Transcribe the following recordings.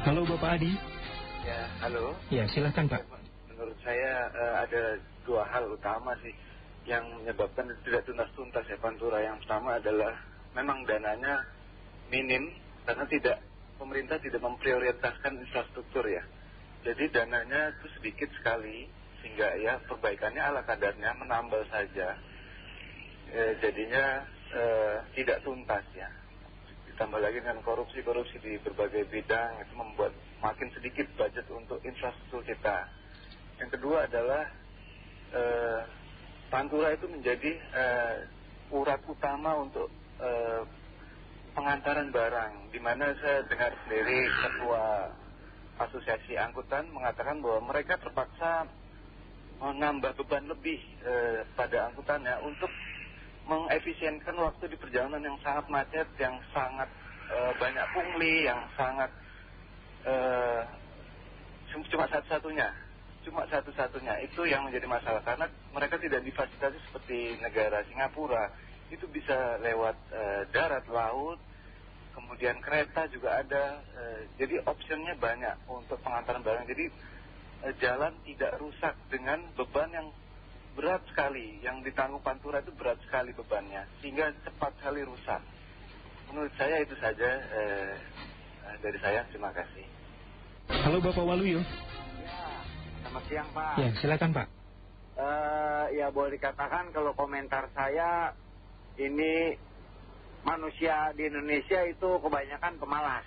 Halo Bapak Adi. Ya, halo. Ya, silahkan Pak. Menurut saya eh, ada dua hal utama sih yang menyebabkan tidak tuntas-tuntas ya Pantura. Yang pertama adalah memang dananya minim karena tidak pemerintah tidak memprioritaskan infrastruktur ya. Jadi dananya itu sedikit sekali sehingga ya perbaikannya ala kadarnya menambal saja. Eh, jadinya eh, tidak tuntas ya. Ditambah lagi dengan korupsi-korupsi di berbagai bidang itu membuat makin sedikit budget untuk infrastruktur kita. Yang kedua adalah eh, Pantura itu menjadi eh, urat utama untuk eh, pengantaran barang, di mana saya dengar sendiri ketua asosiasi angkutan mengatakan bahwa mereka terpaksa menambah beban lebih pada angkutannya untuk mengefisienkan waktu di perjalanan yang sangat macet, yang sangat eh, banyak pungli, yang sangat eh, cuma satu-satunya, cuma satu-satunya. Itu yang menjadi masalah. Karena mereka tidak difasilitasi seperti negara Singapura, itu bisa lewat eh, darat, laut, kemudian kereta juga ada, jadi optionnya banyak untuk pengantaran barang. Jadi jalan tidak rusak dengan beban yang berat sekali, yang ditanggung Pantura itu berat sekali bebannya, sehingga cepat sekali rusak. Menurut saya itu saja eh, dari saya, terima kasih. Halo Bapak Waluyo. Ya, selamat siang Pak. Ya, silakan Pak. Eh, ya boleh dikatakan kalau komentar saya ini manusia di Indonesia itu kebanyakan pemalas.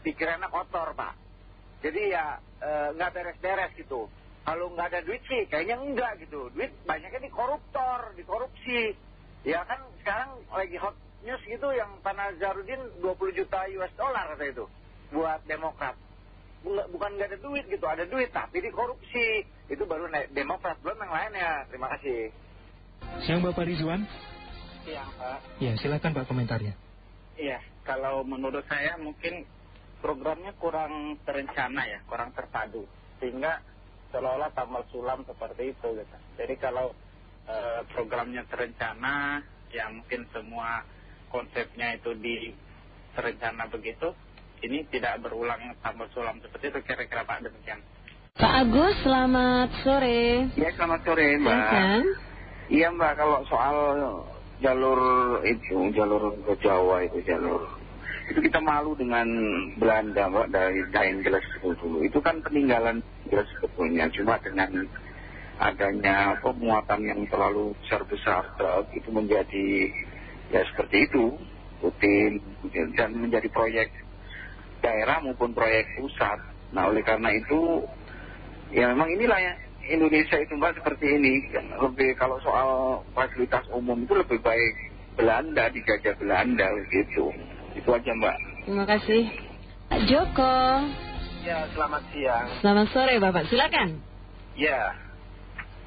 Pikirannya kotor Pak. Jadi ya eh, nggak beres-beres gitu. Kalau nggak ada duit sih kayaknya enggak gitu. Duit banyaknya di koruptor, di korupsi. Ya kan sekarang lagi hot news gitu yang Pak Nazarudin 20 juta US dollar kata itu buat Demokrat. Bukan- nggak ada duit gitu, ada duit tapi di korupsi. Itu baru naik Demokrat, belum yang lainnya. Terima kasih. Siang Bapak Rizwan. Siang Pak. Ya, silakan Pak komentarnya. Iya, kalau menurut saya mungkin programnya kurang terencana ya, kurang terpadu. Sehingga seolah-olah tambal sulam seperti itu gitu. Jadi kalau eh, programnya terencana, ya mungkin semua konsepnya itu diterencana begitu, ini tidak berulang tambal sulam seperti itu kira-kira Pak demikian. Pak Agus, selamat sore. Ya selamat sore Mbak. Silakan. Iya Mbak kalau soal jalur itu, jalur ke Jawa itu jalur. Itu kita malu dengan Belanda Mbak dari Daenggeles dulu. Itu kan peninggalan Inggris sebetulnya. Cuma dengan adanya pemuatan yang terlalu besar-besar itu menjadi ya seperti itu rutin dan menjadi proyek daerah maupun proyek pusat. Nah oleh karena itu ya memang inilah ya Indonesia itu mbak seperti ini lebih kalau soal fasilitas umum itu lebih baik Belanda dijajah Belanda gitu itu aja mbak Terima kasih. Pak Joko, Ya, selamat siang. selamat sore Bapak. Silakan. Ya,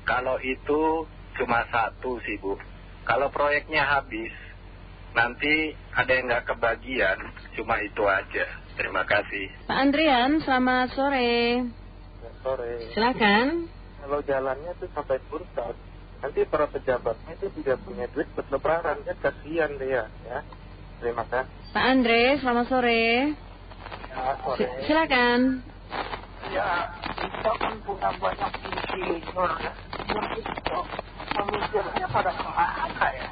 kalau itu cuma satu sih Bu. Kalau proyeknya habis, nanti ada yang nggak kebagian, cuma itu aja. Terima kasih. Pak Andrian, selamat sore. Sore. Silakan. Kalau jalannya tuh sampai pusat, nanti para pejabatnya itu tidak punya duit buat lebaran, kan kasihan dia. Ya. Terima kasih. Pak Andre, selamat sore. Ya, Si- silakan. Ya, kita kan punya banyak insinyur ya. Yang itu pemikirannya pada ke mana ya?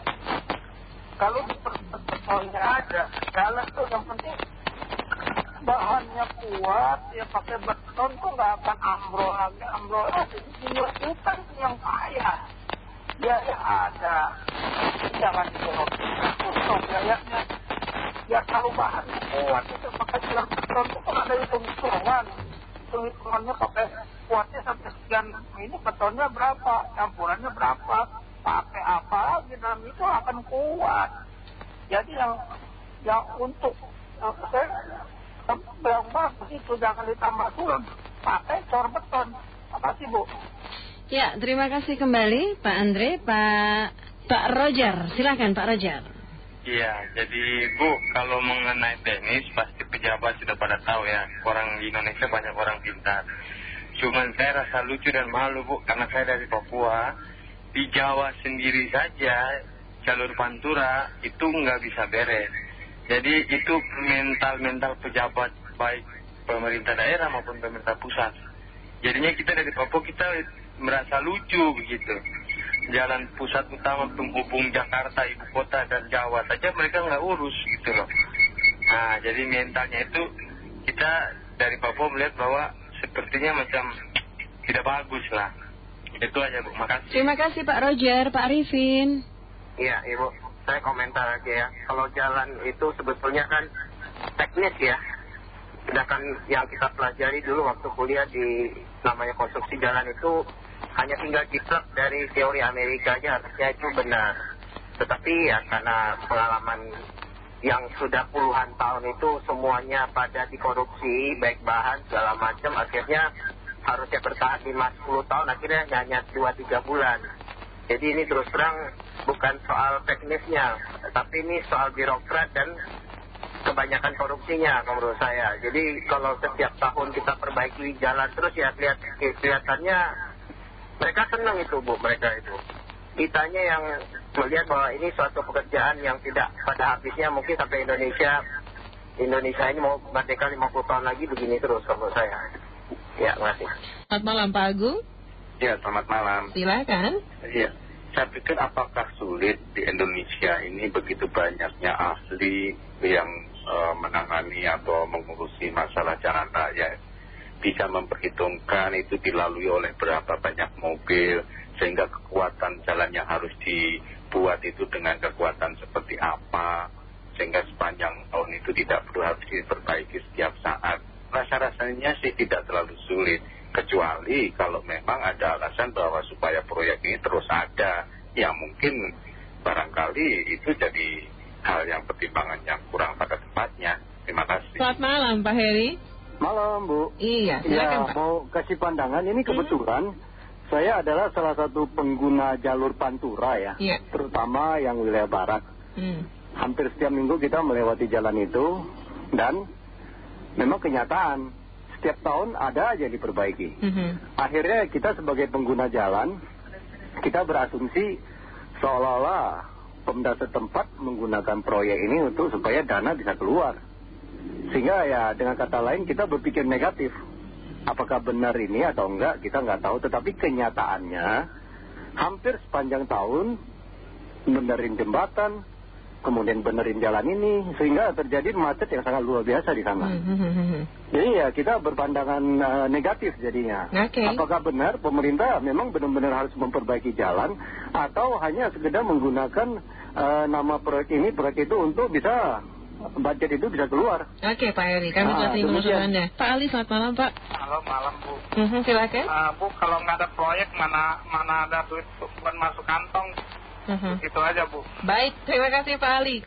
Kalau di betonnya ada, jalan tuh yang penting bahannya kuat, ya pakai beton tuh nggak akan ambrol lagi, ambrol lagi. Insinyur kita yang kaya. Biaya ada, jangan dikorupsi. Untuk biayanya, ya kalau bahannya kuat itu pakai jalan beton itu kan ada hitung-hitungan. Hitung-hitungannya pakai kuatnya sampai sekian. Ini betonnya berapa? Campurannya berapa pakai apa lagi dalam itu akan kuat jadi yang yang untuk yang saya yang bagus itu jangan ditambah sulam pakai cor beton makasih bu Ya, terima kasih kembali Pak Andre, Pak Pak Roger. Silakan Pak Roger. Iya, jadi Bu, kalau mengenai teknis pasti pejabat sudah pada tahu ya. Orang di Indonesia banyak orang pintar. Cuman saya rasa lucu dan malu Bu, karena saya dari Papua. Di Jawa sendiri saja, jalur Pantura itu nggak bisa beres. Jadi itu mental-mental pejabat baik pemerintah daerah maupun pemerintah pusat. Jadinya kita dari Papua kita merasa lucu begitu. Jalan pusat utama penghubung Jakarta, ibu kota dan Jawa saja mereka nggak urus gitu loh. Nah jadi mentalnya itu kita dari Papua melihat bahwa sepertinya macam tidak bagus lah. Itu aja Bu, makasih. Terima kasih Pak Roger, Pak Arifin. Iya, Ibu. Saya komentar aja ya. Kalau jalan itu sebetulnya kan teknis ya. Sedangkan yang kita pelajari dulu waktu kuliah di namanya konstruksi jalan itu hanya tinggal jiplak dari teori Amerika aja harusnya itu benar. Tetapi ya karena pengalaman yang sudah puluhan tahun itu semuanya pada dikorupsi, baik bahan segala macam, akhirnya harusnya bertahan 5-10 tahun, akhirnya hanya 2-3 bulan. Jadi ini terus terang bukan soal teknisnya, tapi ini soal birokrat dan kebanyakan korupsinya menurut saya. Jadi kalau setiap tahun kita perbaiki jalan terus ya lihat kelihatannya mereka senang itu bu, mereka itu. Kitanya yang melihat bahwa ini suatu pekerjaan yang tidak pada habisnya mungkin sampai Indonesia Indonesia ini mau merdeka 50 tahun lagi begini terus menurut saya. Ya, kasih. Selamat malam Pak Agung. Ya, selamat malam. Silakan. Ya, saya pikir apakah sulit di Indonesia ini begitu banyaknya ahli yang eh, menangani atau mengurusi masalah jalan raya bisa memperhitungkan itu dilalui oleh berapa banyak mobil sehingga kekuatan jalan yang harus dibuat itu dengan kekuatan seperti apa sehingga sepanjang tahun itu tidak perlu harus diperbaiki setiap saat rasa-rasanya sih tidak terlalu sulit kecuali kalau memang ada alasan bahwa supaya proyek ini terus ada yang mungkin barangkali itu jadi hal yang pertimbangan yang kurang pada tempatnya terima kasih Selamat malam Pak Heri. Malam Bu. Iya, silakan Ya Pak. mau kasih pandangan ini kebetulan saya adalah salah satu pengguna jalur Pantura ya. Iya. Terutama yang wilayah barat. Hmm. Hampir setiap minggu kita melewati jalan itu dan memang kenyataan setiap tahun ada aja yang diperbaiki. Mhm. Akhirnya kita sebagai pengguna jalan kita berasumsi seolah-olah pemerintah setempat menggunakan proyek ini untuk supaya dana bisa keluar. Sehingga ya dengan kata lain kita berpikir negatif. Apakah benar ini atau enggak kita nggak tahu. Tetapi kenyataannya hampir sepanjang tahun benerin jembatan, kemudian benerin jalan ini. Sehingga terjadi macet yang sangat luar biasa di sana. Mhm. Jadi ya kita berpandangan eh, negatif jadinya. Oke. Apakah benar pemerintah memang benar-benar harus memperbaiki jalan atau hanya sekedar menggunakan eh, nama proyek ini, proyek itu untuk bisa budget itu bisa keluar. Oke Pak Heri, kami Ah, telah terima demikian. masukan Anda. Pak Ali, selamat malam Pak. Halo malam Bu. Mhm, silakan. Ah, Bu kalau nggak ada proyek mana mana ada duit buat masuk kantong. Gitu aja Bu. Baik, terima kasih Pak Ali.